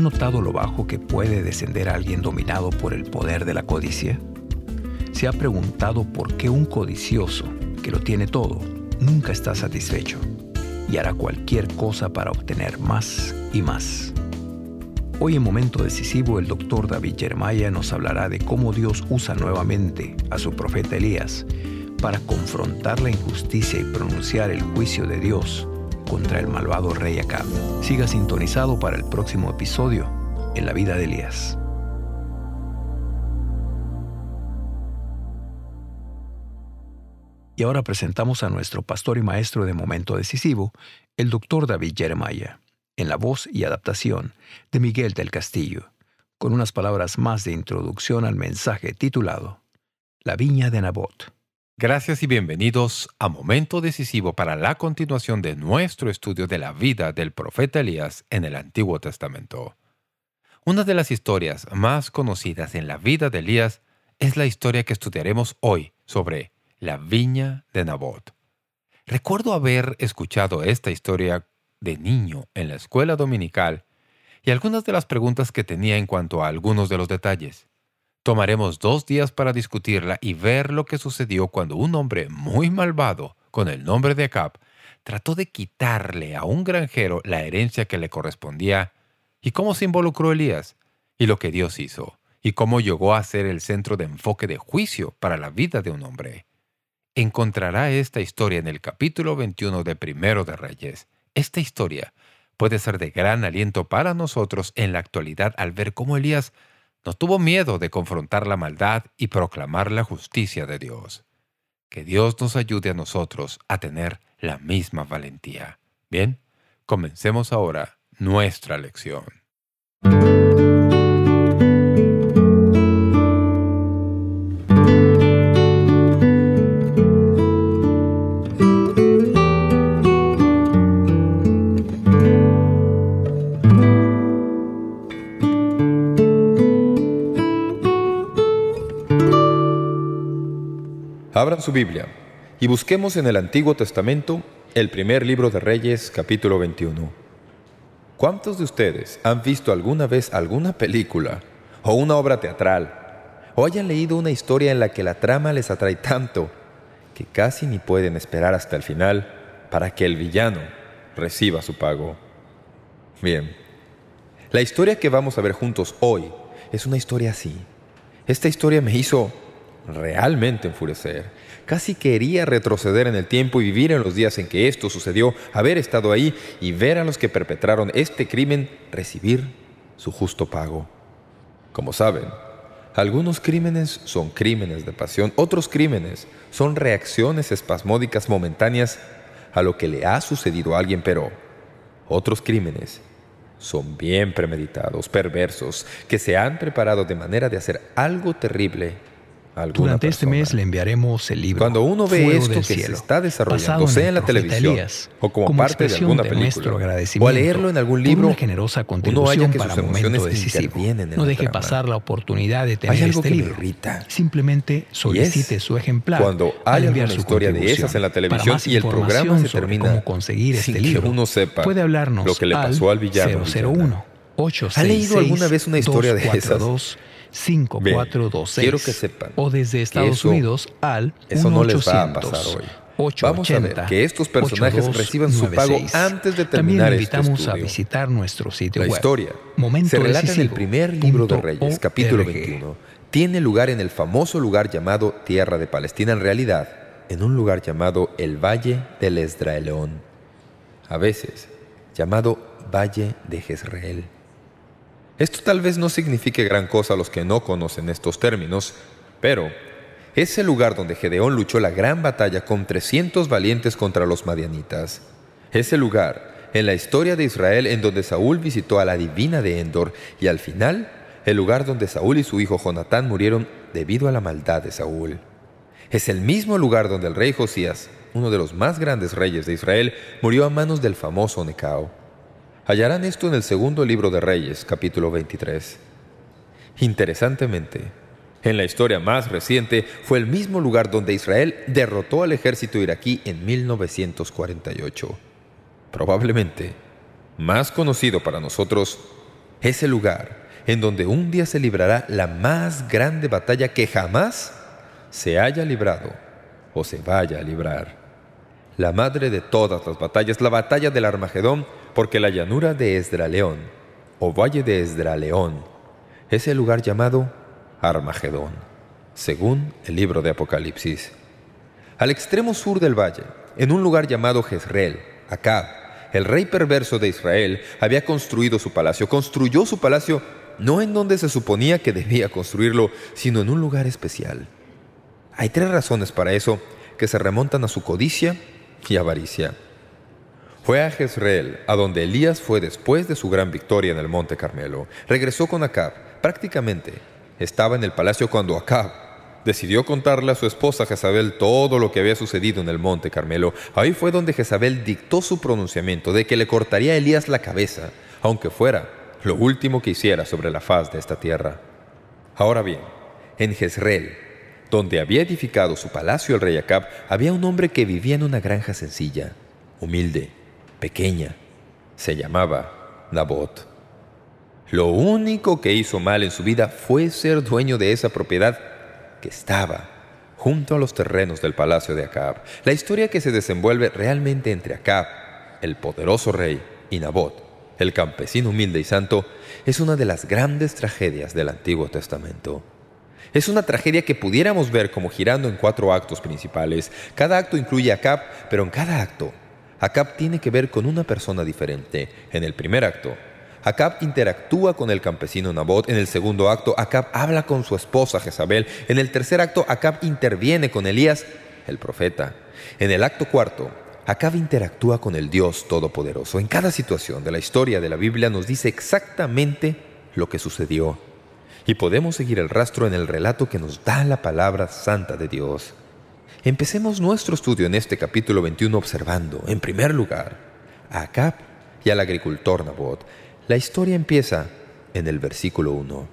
¿Ha notado lo bajo que puede descender alguien dominado por el poder de la codicia? ¿Se ha preguntado por qué un codicioso, que lo tiene todo, nunca está satisfecho y hará cualquier cosa para obtener más y más? Hoy en Momento Decisivo el doctor David Jeremiah nos hablará de cómo Dios usa nuevamente a su profeta Elías para confrontar la injusticia y pronunciar el juicio de Dios contra el malvado rey Acab. Siga sintonizado para el próximo episodio en la vida de Elías. Y ahora presentamos a nuestro pastor y maestro de momento decisivo, el doctor David Jeremiah, en la voz y adaptación de Miguel del Castillo, con unas palabras más de introducción al mensaje titulado La viña de Nabot. Gracias y bienvenidos a Momento Decisivo para la continuación de nuestro estudio de la vida del profeta Elías en el Antiguo Testamento. Una de las historias más conocidas en la vida de Elías es la historia que estudiaremos hoy sobre la viña de Nabot. Recuerdo haber escuchado esta historia de niño en la escuela dominical y algunas de las preguntas que tenía en cuanto a algunos de los detalles. Tomaremos dos días para discutirla y ver lo que sucedió cuando un hombre muy malvado, con el nombre de Acab, trató de quitarle a un granjero la herencia que le correspondía, y cómo se involucró Elías, y lo que Dios hizo, y cómo llegó a ser el centro de enfoque de juicio para la vida de un hombre. Encontrará esta historia en el capítulo 21 de Primero de Reyes. Esta historia puede ser de gran aliento para nosotros en la actualidad al ver cómo Elías no tuvo miedo de confrontar la maldad y proclamar la justicia de Dios. Que Dios nos ayude a nosotros a tener la misma valentía. Bien, comencemos ahora nuestra lección. Su Biblia y busquemos en el Antiguo Testamento el primer libro de Reyes, capítulo 21. ¿Cuántos de ustedes han visto alguna vez alguna película o una obra teatral o hayan leído una historia en la que la trama les atrae tanto que casi ni pueden esperar hasta el final para que el villano reciba su pago? Bien, la historia que vamos a ver juntos hoy es una historia así. Esta historia me hizo realmente enfurecer. Casi quería retroceder en el tiempo y vivir en los días en que esto sucedió, haber estado ahí y ver a los que perpetraron este crimen recibir su justo pago. Como saben, algunos crímenes son crímenes de pasión, otros crímenes son reacciones espasmódicas momentáneas a lo que le ha sucedido a alguien, pero otros crímenes son bien premeditados, perversos, que se han preparado de manera de hacer algo terrible durante este mes le enviaremos el libro Cuando uno ve esto que se está desarrollando, sea en la televisión o como, parte de alguna película, o a leerlo en algún libro, una generosa contribución para momento decisivo. No deje pasar la oportunidad de tener este libro. Simplemente solicite su ejemplar cuando hay una historia de esas en la televisión y el programa se termina cómo conseguir este libro, uno sepa puede hablarnos lo que le pasó al villano. 001 ¿Ha leído alguna vez una historia de esas? 5426. quiero que sepan o desde Estados Unidos al eso no les va a pasar hoy. Vamos a ver que estos personajes reciban su pago antes de terminar También este invitamos este a visitar nuestro sitio La web. historia se relata en el primer libro de Reyes, capítulo 21. Tiene lugar en el famoso lugar llamado Tierra de Palestina, en realidad, en un lugar llamado el Valle del Esdraelón, a veces llamado Valle de Jezreel. Esto tal vez no signifique gran cosa a los que no conocen estos términos, pero es el lugar donde Gedeón luchó la gran batalla con 300 valientes contra los madianitas. Es el lugar en la historia de Israel en donde Saúl visitó a la divina de Endor y al final el lugar donde Saúl y su hijo Jonatán murieron debido a la maldad de Saúl. Es el mismo lugar donde el rey Josías, uno de los más grandes reyes de Israel, murió a manos del famoso Necao. Hallarán esto en el segundo libro de Reyes, capítulo 23. Interesantemente, en la historia más reciente fue el mismo lugar donde Israel derrotó al ejército iraquí en 1948. Probablemente, más conocido para nosotros ese lugar en donde un día se librará la más grande batalla que jamás se haya librado o se vaya a librar. La madre de todas las batallas, la batalla del Armagedón, porque la llanura de Esdraleón, o valle de Esdraleón, es el lugar llamado Armagedón, según el libro de Apocalipsis. Al extremo sur del valle, en un lugar llamado Jezreel, Acab, el rey perverso de Israel, había construido su palacio. Construyó su palacio no en donde se suponía que debía construirlo, sino en un lugar especial. Hay tres razones para eso que se remontan a su codicia y avaricia. Fue a Jezreel, a donde Elías fue después de su gran victoria en el Monte Carmelo. Regresó con Acab. Prácticamente estaba en el palacio cuando Acab decidió contarle a su esposa Jezabel todo lo que había sucedido en el Monte Carmelo. Ahí fue donde Jezabel dictó su pronunciamiento de que le cortaría a Elías la cabeza, aunque fuera lo último que hiciera sobre la faz de esta tierra. Ahora bien, en Jezreel, donde había edificado su palacio el rey Acab, había un hombre que vivía en una granja sencilla, humilde, pequeña. Se llamaba Nabot. Lo único que hizo mal en su vida fue ser dueño de esa propiedad que estaba junto a los terrenos del palacio de Acab. La historia que se desenvuelve realmente entre Acab, el poderoso rey, y Nabot, el campesino humilde y santo, es una de las grandes tragedias del Antiguo Testamento. Es una tragedia que pudiéramos ver como girando en cuatro actos principales. Cada acto incluye a Acab, pero en cada acto, Acab tiene que ver con una persona diferente. En el primer acto, Acab interactúa con el campesino Nabot. En el segundo acto, Acab habla con su esposa Jezabel. En el tercer acto, Acab interviene con Elías, el profeta. En el acto cuarto, Acab interactúa con el Dios Todopoderoso. En cada situación de la historia de la Biblia nos dice exactamente lo que sucedió. Y podemos seguir el rastro en el relato que nos da la palabra santa de Dios. Empecemos nuestro estudio en este capítulo 21 observando, en primer lugar, a Acab y al agricultor Nabot. La historia empieza en el versículo 1.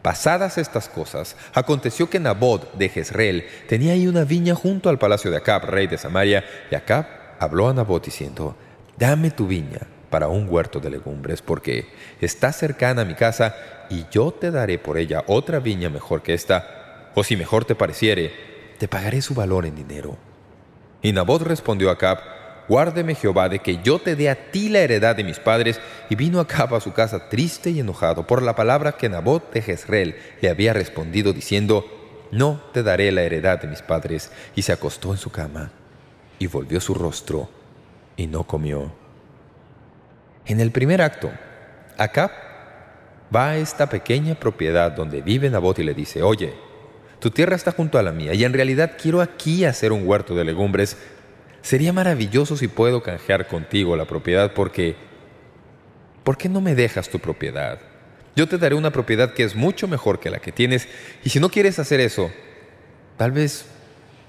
Pasadas estas cosas, aconteció que Nabot de Jezreel tenía ahí una viña junto al palacio de Acab, rey de Samaria, y Acab habló a Nabot diciendo, «Dame tu viña para un huerto de legumbres, porque está cercana a mi casa, y yo te daré por ella otra viña mejor que esta, o si mejor te pareciere, te pagaré su valor en dinero». Y Nabot respondió a Acab, Guárdeme Jehová de que yo te dé a ti la heredad de mis padres. Y vino Acab a su casa triste y enojado por la palabra que Nabot de Jezreel le había respondido diciendo, No te daré la heredad de mis padres. Y se acostó en su cama y volvió su rostro y no comió. En el primer acto, Acab va a esta pequeña propiedad donde vive Nabot y le dice, Oye, tu tierra está junto a la mía y en realidad quiero aquí hacer un huerto de legumbres Sería maravilloso si puedo canjear contigo la propiedad porque... ¿Por qué no me dejas tu propiedad? Yo te daré una propiedad que es mucho mejor que la que tienes y si no quieres hacer eso, tal vez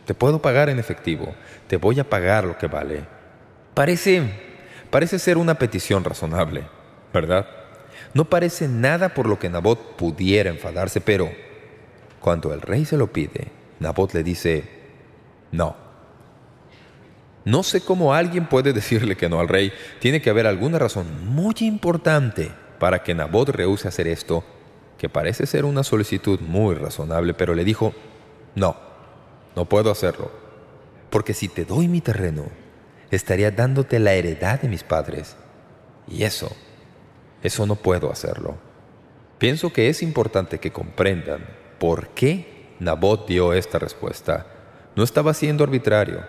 te puedo pagar en efectivo. Te voy a pagar lo que vale. Parece, parece ser una petición razonable, ¿verdad? No parece nada por lo que Nabot pudiera enfadarse, pero cuando el rey se lo pide, Nabot le dice, no. No sé cómo alguien puede decirle que no al rey. Tiene que haber alguna razón muy importante para que Nabot rehúse hacer esto, que parece ser una solicitud muy razonable, pero le dijo, no, no puedo hacerlo, porque si te doy mi terreno, estaría dándote la heredad de mis padres. Y eso, eso no puedo hacerlo. Pienso que es importante que comprendan por qué Nabot dio esta respuesta. No estaba siendo arbitrario.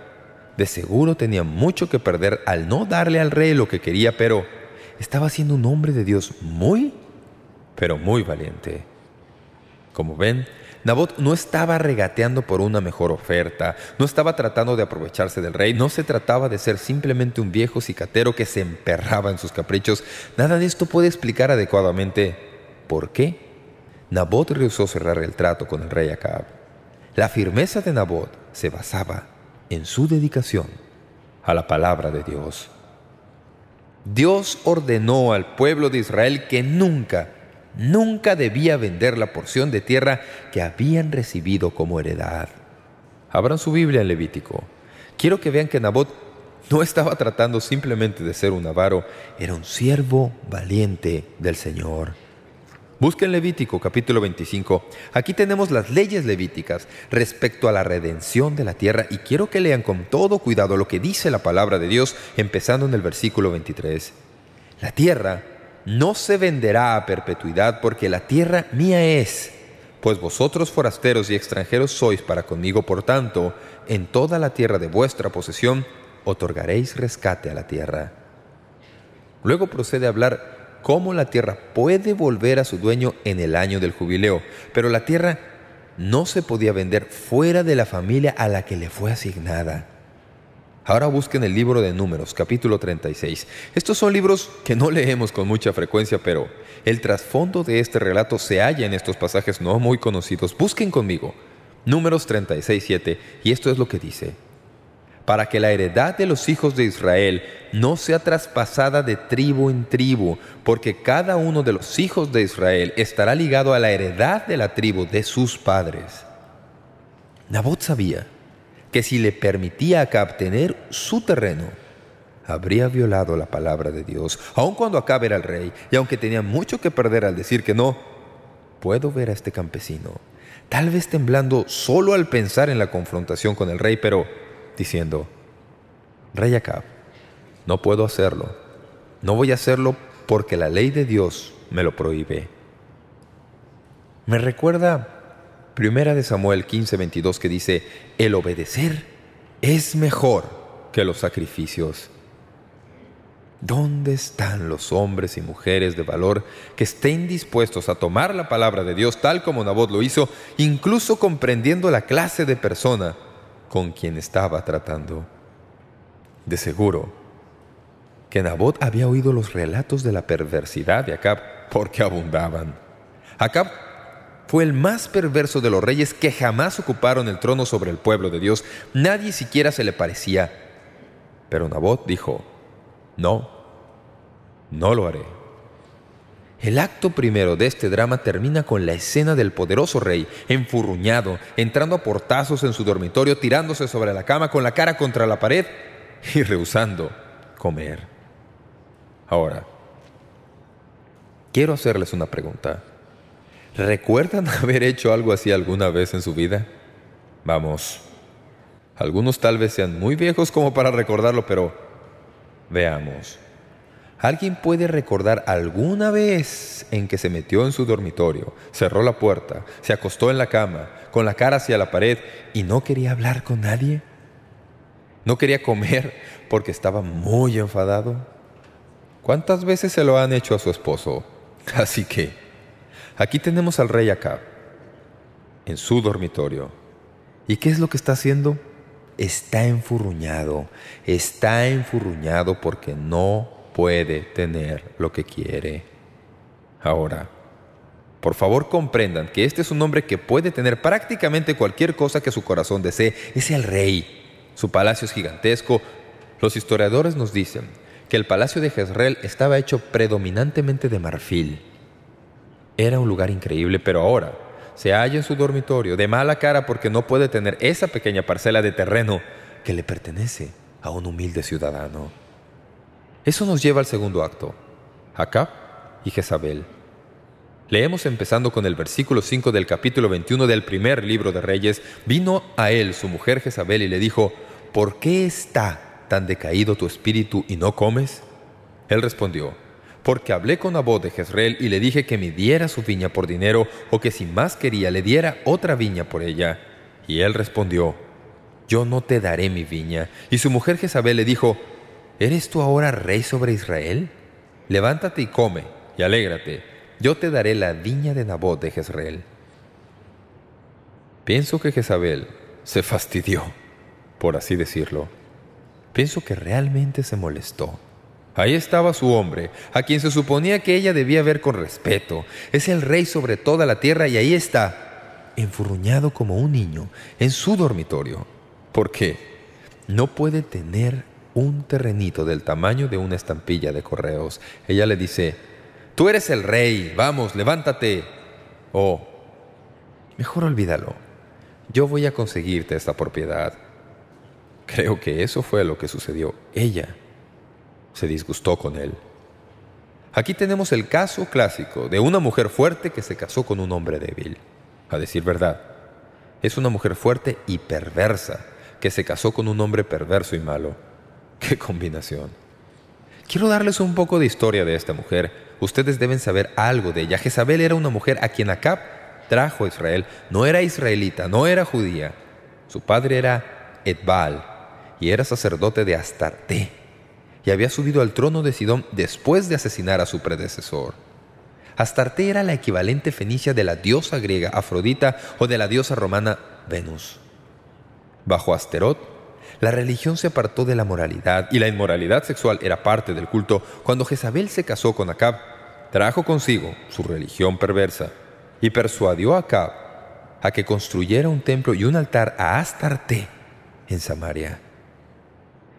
De seguro tenía mucho que perder al no darle al rey lo que quería, pero estaba siendo un hombre de Dios muy, pero muy valiente. Como ven, Nabot no estaba regateando por una mejor oferta, no estaba tratando de aprovecharse del rey, no se trataba de ser simplemente un viejo cicatero que se emperraba en sus caprichos. Nada de esto puede explicar adecuadamente por qué Nabot rehusó cerrar el trato con el rey Acab. La firmeza de Nabot se basaba en su dedicación a la palabra de Dios. Dios ordenó al pueblo de Israel que nunca, nunca debía vender la porción de tierra que habían recibido como heredad. Abran su Biblia en Levítico. Quiero que vean que Nabot no estaba tratando simplemente de ser un avaro, era un siervo valiente del Señor. Busquen Levítico capítulo 25. Aquí tenemos las leyes levíticas respecto a la redención de la tierra y quiero que lean con todo cuidado lo que dice la palabra de Dios empezando en el versículo 23. La tierra no se venderá a perpetuidad porque la tierra mía es, pues vosotros forasteros y extranjeros sois para conmigo, por tanto, en toda la tierra de vuestra posesión otorgaréis rescate a la tierra. Luego procede a hablar cómo la tierra puede volver a su dueño en el año del jubileo. Pero la tierra no se podía vender fuera de la familia a la que le fue asignada. Ahora busquen el libro de Números, capítulo 36. Estos son libros que no leemos con mucha frecuencia, pero el trasfondo de este relato se halla en estos pasajes no muy conocidos. Busquen conmigo. Números 36, 7. Y esto es lo que dice para que la heredad de los hijos de Israel no sea traspasada de tribu en tribu, porque cada uno de los hijos de Israel estará ligado a la heredad de la tribu de sus padres. Nabot sabía que si le permitía a Acab tener su terreno, habría violado la palabra de Dios, aun cuando Acab era el rey, y aunque tenía mucho que perder al decir que no, puedo ver a este campesino, tal vez temblando solo al pensar en la confrontación con el rey, pero diciendo, Rey Acab, no puedo hacerlo. No voy a hacerlo porque la ley de Dios me lo prohíbe. Me recuerda Primera de Samuel 15:22 que dice, el obedecer es mejor que los sacrificios. ¿Dónde están los hombres y mujeres de valor que estén dispuestos a tomar la palabra de Dios tal como Nabot lo hizo, incluso comprendiendo la clase de persona con quien estaba tratando. De seguro que Nabot había oído los relatos de la perversidad de Acab porque abundaban. Acab fue el más perverso de los reyes que jamás ocuparon el trono sobre el pueblo de Dios. Nadie siquiera se le parecía. Pero Nabot dijo, no, no lo haré. El acto primero de este drama termina con la escena del poderoso rey, enfurruñado, entrando a portazos en su dormitorio, tirándose sobre la cama con la cara contra la pared y rehusando comer. Ahora, quiero hacerles una pregunta. ¿Recuerdan haber hecho algo así alguna vez en su vida? Vamos, algunos tal vez sean muy viejos como para recordarlo, pero veamos. ¿Alguien puede recordar alguna vez en que se metió en su dormitorio, cerró la puerta, se acostó en la cama, con la cara hacia la pared y no quería hablar con nadie? ¿No quería comer porque estaba muy enfadado? ¿Cuántas veces se lo han hecho a su esposo? Así que, aquí tenemos al rey Acab, en su dormitorio. ¿Y qué es lo que está haciendo? Está enfurruñado, está enfurruñado porque no puede tener lo que quiere. Ahora, por favor comprendan que este es un hombre que puede tener prácticamente cualquier cosa que su corazón desee. Es el rey. Su palacio es gigantesco. Los historiadores nos dicen que el palacio de Jezreel estaba hecho predominantemente de marfil. Era un lugar increíble, pero ahora se halla en su dormitorio de mala cara porque no puede tener esa pequeña parcela de terreno que le pertenece a un humilde ciudadano. Eso nos lleva al segundo acto, Acab y Jezabel. Leemos empezando con el versículo 5 del capítulo 21 del primer libro de Reyes. Vino a él su mujer Jezabel y le dijo, ¿Por qué está tan decaído tu espíritu y no comes? Él respondió, porque hablé con Abod de Jezreel y le dije que me diera su viña por dinero o que si más quería le diera otra viña por ella. Y él respondió, yo no te daré mi viña. Y su mujer Jezabel le dijo, ¿Eres tú ahora rey sobre Israel? Levántate y come, y alégrate. Yo te daré la viña de Nabot de Jezreel. Pienso que Jezabel se fastidió, por así decirlo. Pienso que realmente se molestó. Ahí estaba su hombre, a quien se suponía que ella debía ver con respeto. Es el rey sobre toda la tierra y ahí está, enfurruñado como un niño, en su dormitorio. ¿Por qué? No puede tener un terrenito del tamaño de una estampilla de correos. Ella le dice, «Tú eres el rey, vamos, levántate». O, «Mejor olvídalo, yo voy a conseguirte esta propiedad». Creo que eso fue lo que sucedió. Ella se disgustó con él. Aquí tenemos el caso clásico de una mujer fuerte que se casó con un hombre débil. A decir verdad, es una mujer fuerte y perversa que se casó con un hombre perverso y malo. ¡Qué combinación! Quiero darles un poco de historia de esta mujer. Ustedes deben saber algo de ella. Jezabel era una mujer a quien Acab trajo a Israel. No era israelita, no era judía. Su padre era Edbal y era sacerdote de Astarte y había subido al trono de Sidón después de asesinar a su predecesor. Astarte era la equivalente fenicia de la diosa griega Afrodita o de la diosa romana Venus. Bajo Asterot, la religión se apartó de la moralidad y la inmoralidad sexual era parte del culto cuando Jezabel se casó con Acab. Trajo consigo su religión perversa y persuadió a Acab a que construyera un templo y un altar a Astarte en Samaria.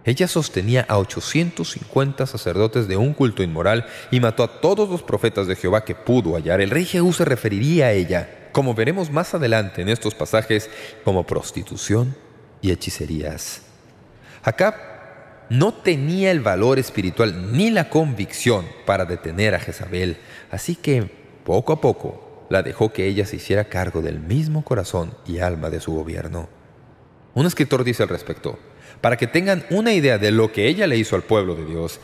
Ella sostenía a 850 sacerdotes de un culto inmoral y mató a todos los profetas de Jehová que pudo hallar. El rey Jehú se referiría a ella, como veremos más adelante en estos pasajes, como prostitución y hechicerías. Acab no tenía el valor espiritual ni la convicción para detener a Jezabel, así que poco a poco la dejó que ella se hiciera cargo del mismo corazón y alma de su gobierno. Un escritor dice al respecto, para que tengan una idea de lo que ella le hizo al pueblo de Dios,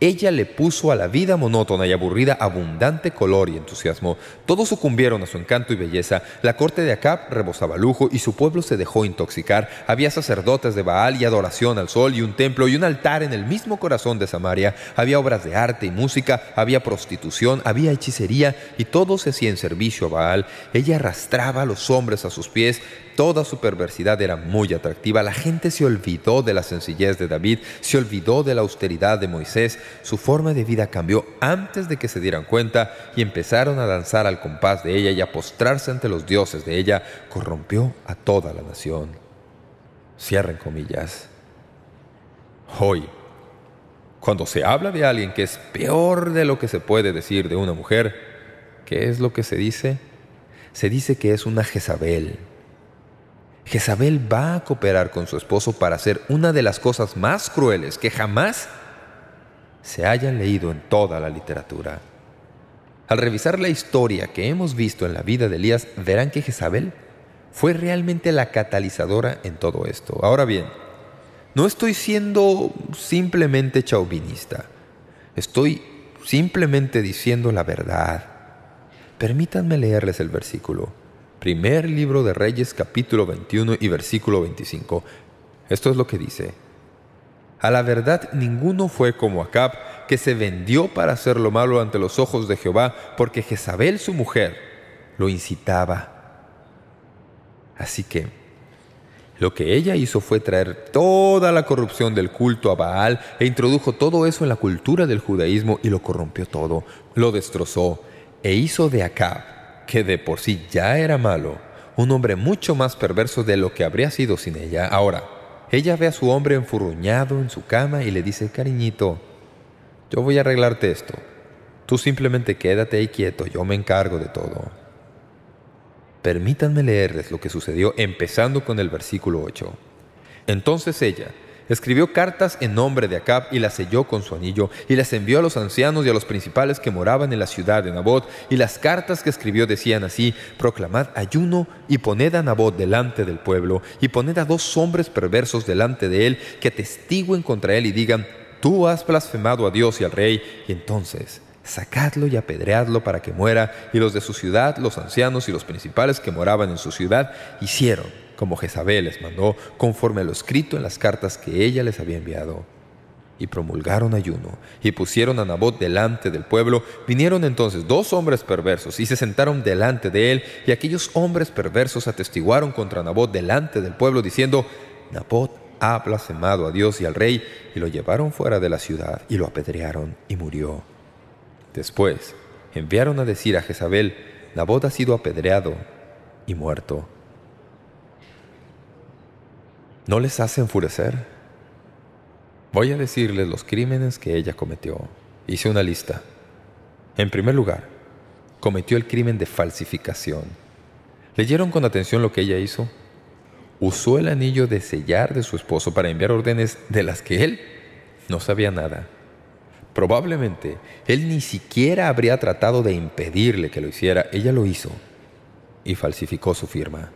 ella le puso a la vida monótona y aburrida abundante color y entusiasmo. Todos sucumbieron a su encanto y belleza. La corte de Acab rebosaba lujo y su pueblo se dejó intoxicar. Había sacerdotes de Baal y adoración al sol y un templo y un altar en el mismo corazón de Samaria. Había obras de arte y música, había prostitución, había hechicería y todo se hacía en servicio a Baal. Ella arrastraba a los hombres a sus pies, Toda su perversidad era muy atractiva. La gente se olvidó de la sencillez de David, se olvidó de la austeridad de Moisés. Su forma de vida cambió antes de que se dieran cuenta y empezaron a danzar al compás de ella y a postrarse ante los dioses de ella. Corrompió a toda la nación. Cierren comillas. Hoy, cuando se habla de alguien que es peor de lo que se puede decir de una mujer, ¿qué es lo que se dice? Se dice que es una Jezabel, Jezabel va a cooperar con su esposo para hacer una de las cosas más crueles que jamás se hayan leído en toda la literatura. Al revisar la historia que hemos visto en la vida de Elías, verán que Jezabel fue realmente la catalizadora en todo esto. Ahora bien, no estoy siendo simplemente chauvinista. Estoy simplemente diciendo la verdad. Permítanme leerles el versículo. Primer libro de Reyes, capítulo 21 y versículo 25. Esto es lo que dice. A la verdad ninguno fue como Acab, que se vendió para hacer lo malo ante los ojos de Jehová, porque Jezabel su mujer lo incitaba. Así que lo que ella hizo fue traer toda la corrupción del culto a Baal e introdujo todo eso en la cultura del judaísmo y lo corrompió todo, lo destrozó e hizo de Acab que de por sí ya era malo, un hombre mucho más perverso de lo que habría sido sin ella. Ahora, ella ve a su hombre enfurruñado en su cama y le dice, cariñito, yo voy a arreglarte esto. Tú simplemente quédate ahí quieto, yo me encargo de todo. Permítanme leerles lo que sucedió empezando con el versículo 8. Entonces ella, escribió cartas en nombre de Acab y las selló con su anillo, y las envió a los ancianos y a los principales que moraban en la ciudad de Nabot, y las cartas que escribió decían así, proclamad ayuno y poned a Nabot delante del pueblo, y poned a dos hombres perversos delante de él, que testiguen contra él y digan, tú has blasfemado a Dios y al rey, y entonces sacadlo y apedreadlo para que muera, y los de su ciudad, los ancianos y los principales que moraban en su ciudad, hicieron como Jezabel les mandó, conforme a lo escrito en las cartas que ella les había enviado. Y promulgaron ayuno, y pusieron a Nabot delante del pueblo. Vinieron entonces dos hombres perversos, y se sentaron delante de él, y aquellos hombres perversos atestiguaron contra Nabot delante del pueblo, diciendo, Nabot ha blasfemado a Dios y al rey, y lo llevaron fuera de la ciudad, y lo apedrearon, y murió. Después enviaron a decir a Jezabel, Nabot ha sido apedreado y muerto. ¿No les hace enfurecer? Voy a decirles los crímenes que ella cometió. Hice una lista. En primer lugar, cometió el crimen de falsificación. ¿Leyeron con atención lo que ella hizo? usó el anillo de sellar de su esposo para enviar órdenes de las que él no sabía nada. Probablemente él ni siquiera habría tratado de impedirle que lo hiciera. Ella lo hizo y falsificó su firma.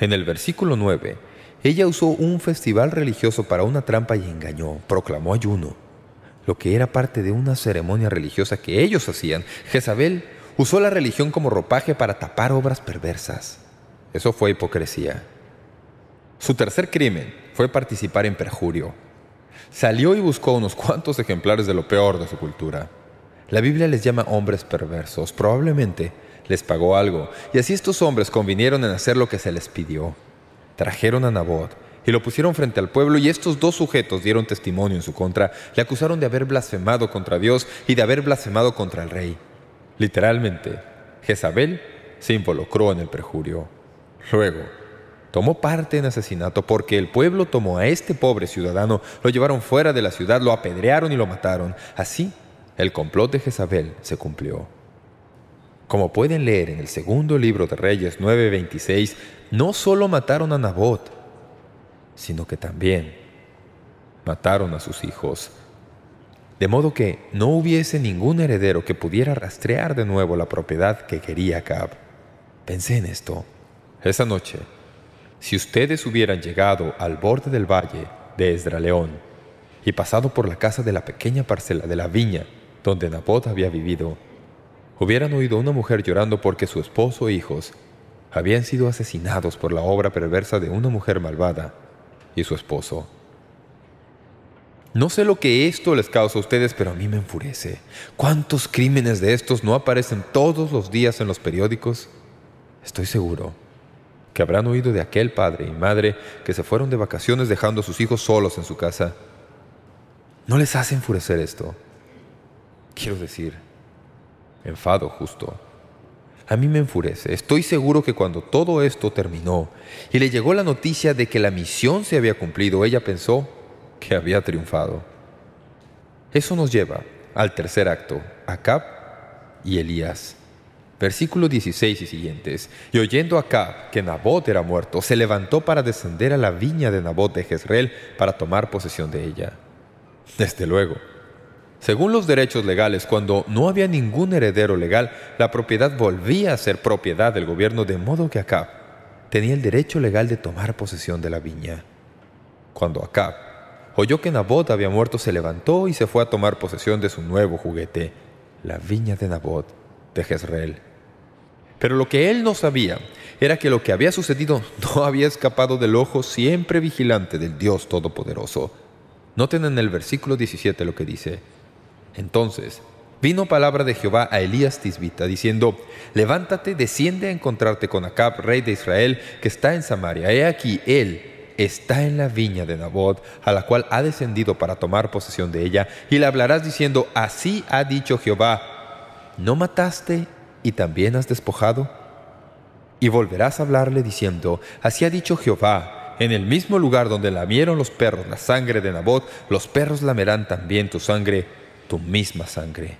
En el versículo 9, ella usó un festival religioso para una trampa y engañó, proclamó ayuno, lo que era parte de una ceremonia religiosa que ellos hacían. Jezabel usó la religión como ropaje para tapar obras perversas. Eso fue hipocresía. Su tercer crimen fue participar en perjurio. Salió y buscó unos cuantos ejemplares de lo peor de su cultura. La Biblia les llama hombres perversos. Probablemente les pagó algo, y así estos hombres convinieron en hacer lo que se les pidió. Trajeron a Nabot y lo pusieron frente al pueblo, y estos dos sujetos dieron testimonio en su contra. Le acusaron de haber blasfemado contra Dios y de haber blasfemado contra el rey. Literalmente, Jezabel se involucró en el perjurio. Luego, tomó parte en asesinato porque el pueblo tomó a este pobre ciudadano, lo llevaron fuera de la ciudad, lo apedrearon y lo mataron. Así, el complot de Jezabel se cumplió. Como pueden leer en el segundo libro de Reyes 9.26, no solo mataron a Nabot, sino que también mataron a sus hijos. De modo que no hubiese ningún heredero que pudiera rastrear de nuevo la propiedad que quería Acab. Pensé en esto. Esa noche, si ustedes hubieran llegado al borde del valle de Esdraleón y pasado por la casa de la pequeña parcela de la viña donde Nabot había vivido, hubieran oído una mujer llorando porque su esposo e hijos habían sido asesinados por la obra perversa de una mujer malvada y su esposo. No sé lo que esto les causa a ustedes, pero a mí me enfurece. ¿Cuántos crímenes de estos no aparecen todos los días en los periódicos? Estoy seguro que habrán oído de aquel padre y madre que se fueron de vacaciones dejando a sus hijos solos en su casa. ¿No les hace enfurecer esto? Quiero decir, enfado justo. A mí me enfurece. Estoy seguro que cuando todo esto terminó y le llegó la noticia de que la misión se había cumplido, ella pensó que había triunfado. Eso nos lleva al tercer acto, Acab y Elías. Versículo 16 y siguientes. Y oyendo Acab que Nabot era muerto, se levantó para descender a la viña de Nabot de Jezreel para tomar posesión de ella. Desde luego, según los derechos legales, cuando no había ningún heredero legal, la propiedad volvía a ser propiedad del gobierno, de modo que Acab tenía el derecho legal de tomar posesión de la viña. Cuando Acab oyó que Nabot había muerto, se levantó y se fue a tomar posesión de su nuevo juguete, la viña de Nabot de Jezreel. Pero lo que él no sabía era que lo que había sucedido no había escapado del ojo siempre vigilante del Dios Todopoderoso. Noten en el versículo 17 lo que dice. Entonces vino palabra de Jehová a Elías Tisbita, diciendo, Levántate, desciende a encontrarte con Acab, rey de Israel, que está en Samaria. He aquí, él está en la viña de Nabot, a la cual ha descendido para tomar posesión de ella, y le hablarás diciendo, Así ha dicho Jehová, ¿no mataste y también has despojado? Y volverás a hablarle diciendo, Así ha dicho Jehová, en el mismo lugar donde lamieron los perros la sangre de Nabot, los perros lamerán también tu sangre, tu misma sangre.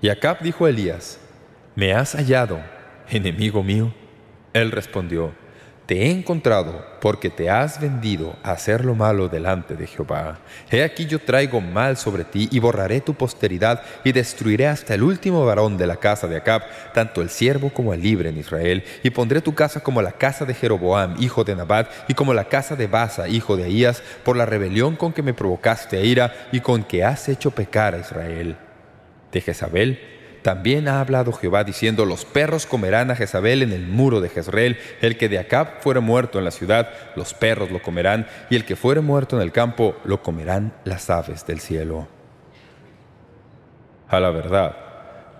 Y Acab dijo a Elías, ¿me has hallado, enemigo mío? Él respondió, te he encontrado porque te has vendido a hacer lo malo delante de Jehová. He aquí yo traigo mal sobre ti y borraré tu posteridad y destruiré hasta el último varón de la casa de Acab, tanto el siervo como el libre en Israel, y pondré tu casa como la casa de Jeroboam, hijo de Nabat, y como la casa de Basa, hijo de Ahías, por la rebelión con que me provocaste a ira y con que has hecho pecar a Israel. De Jezabel también ha hablado Jehová diciendo, los perros comerán a Jezabel en el muro de Jezreel, el que de Acab fuere muerto en la ciudad, los perros lo comerán, y el que fuere muerto en el campo, lo comerán las aves del cielo. A la verdad,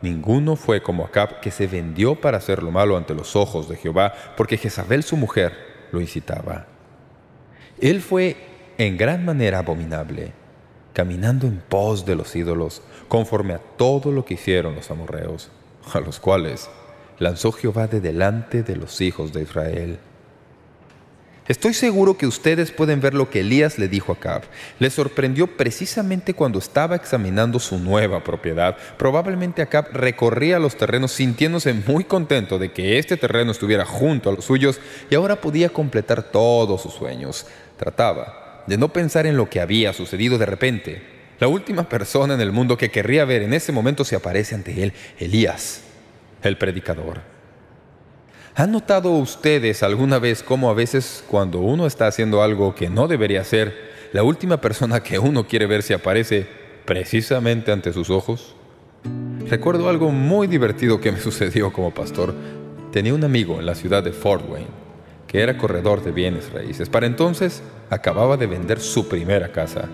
ninguno fue como Acab que se vendió para hacer lo malo ante los ojos de Jehová, porque Jezabel su mujer lo incitaba. Él fue en gran manera abominable, caminando en pos de los ídolos, conforme a todo lo que hicieron los amorreos, a los cuales lanzó Jehová de delante de los hijos de Israel. Estoy seguro que ustedes pueden ver lo que Elías le dijo a Acab. Le sorprendió precisamente cuando estaba examinando su nueva propiedad. Probablemente Acab recorría los terrenos sintiéndose muy contento de que este terreno estuviera junto a los suyos y ahora podía completar todos sus sueños. Trataba de no pensar en lo que había sucedido de repente. La última persona en el mundo que querría ver en ese momento se aparece ante él, Elías, el predicador. ¿Han notado ustedes alguna vez cómo a veces cuando uno está haciendo algo que no debería hacer, la última persona que uno quiere ver se aparece precisamente ante sus ojos? Recuerdo algo muy divertido que me sucedió como pastor. Tenía un amigo en la ciudad de Fort Wayne que era corredor de bienes raíces. Para entonces acababa de vender su primera casa.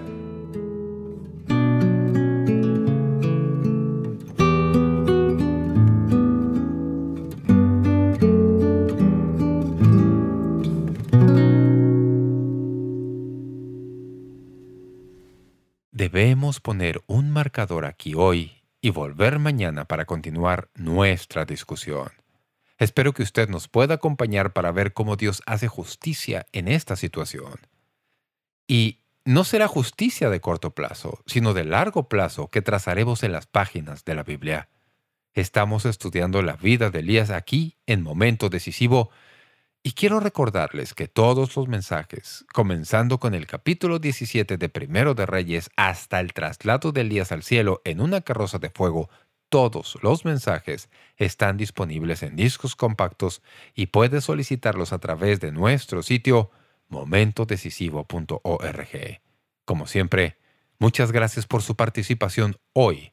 Debemos poner un marcador aquí hoy y volver mañana para continuar nuestra discusión. Espero que usted nos pueda acompañar para ver cómo Dios hace justicia en esta situación. Y no será justicia de corto plazo, sino de largo plazo que trazaremos en las páginas de la Biblia. Estamos estudiando la vida de Elías aquí en momento decisivo y quiero recordarles que todos los mensajes, comenzando con el capítulo 17 de Primero de Reyes hasta el traslado de Elías al cielo en una carroza de fuego, todos los mensajes están disponibles en discos compactos y puedes solicitarlos a través de nuestro sitio momentodecisivo.org. Como siempre, muchas gracias por su participación hoy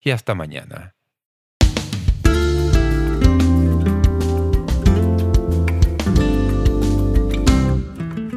y hasta mañana.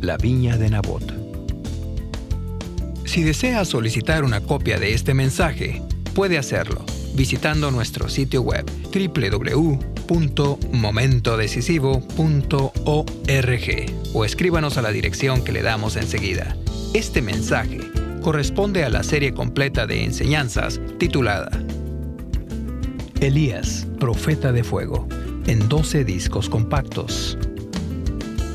la Viña de Nabot. Si desea solicitar una copia de este mensaje, puede hacerlo visitando nuestro sitio web www.momentodecisivo.org o escríbanos a la dirección que le damos enseguida. Este mensaje corresponde a la serie completa de enseñanzas titulada Elías, Profeta de Fuego, en 12 discos compactos.